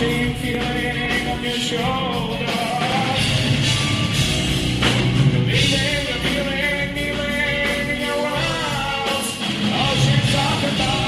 Till you. on your shoulders feeling, feeling, feeling in your arms she's talking about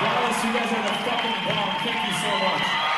Dallas, you guys are the fucking bomb. Thank you so much.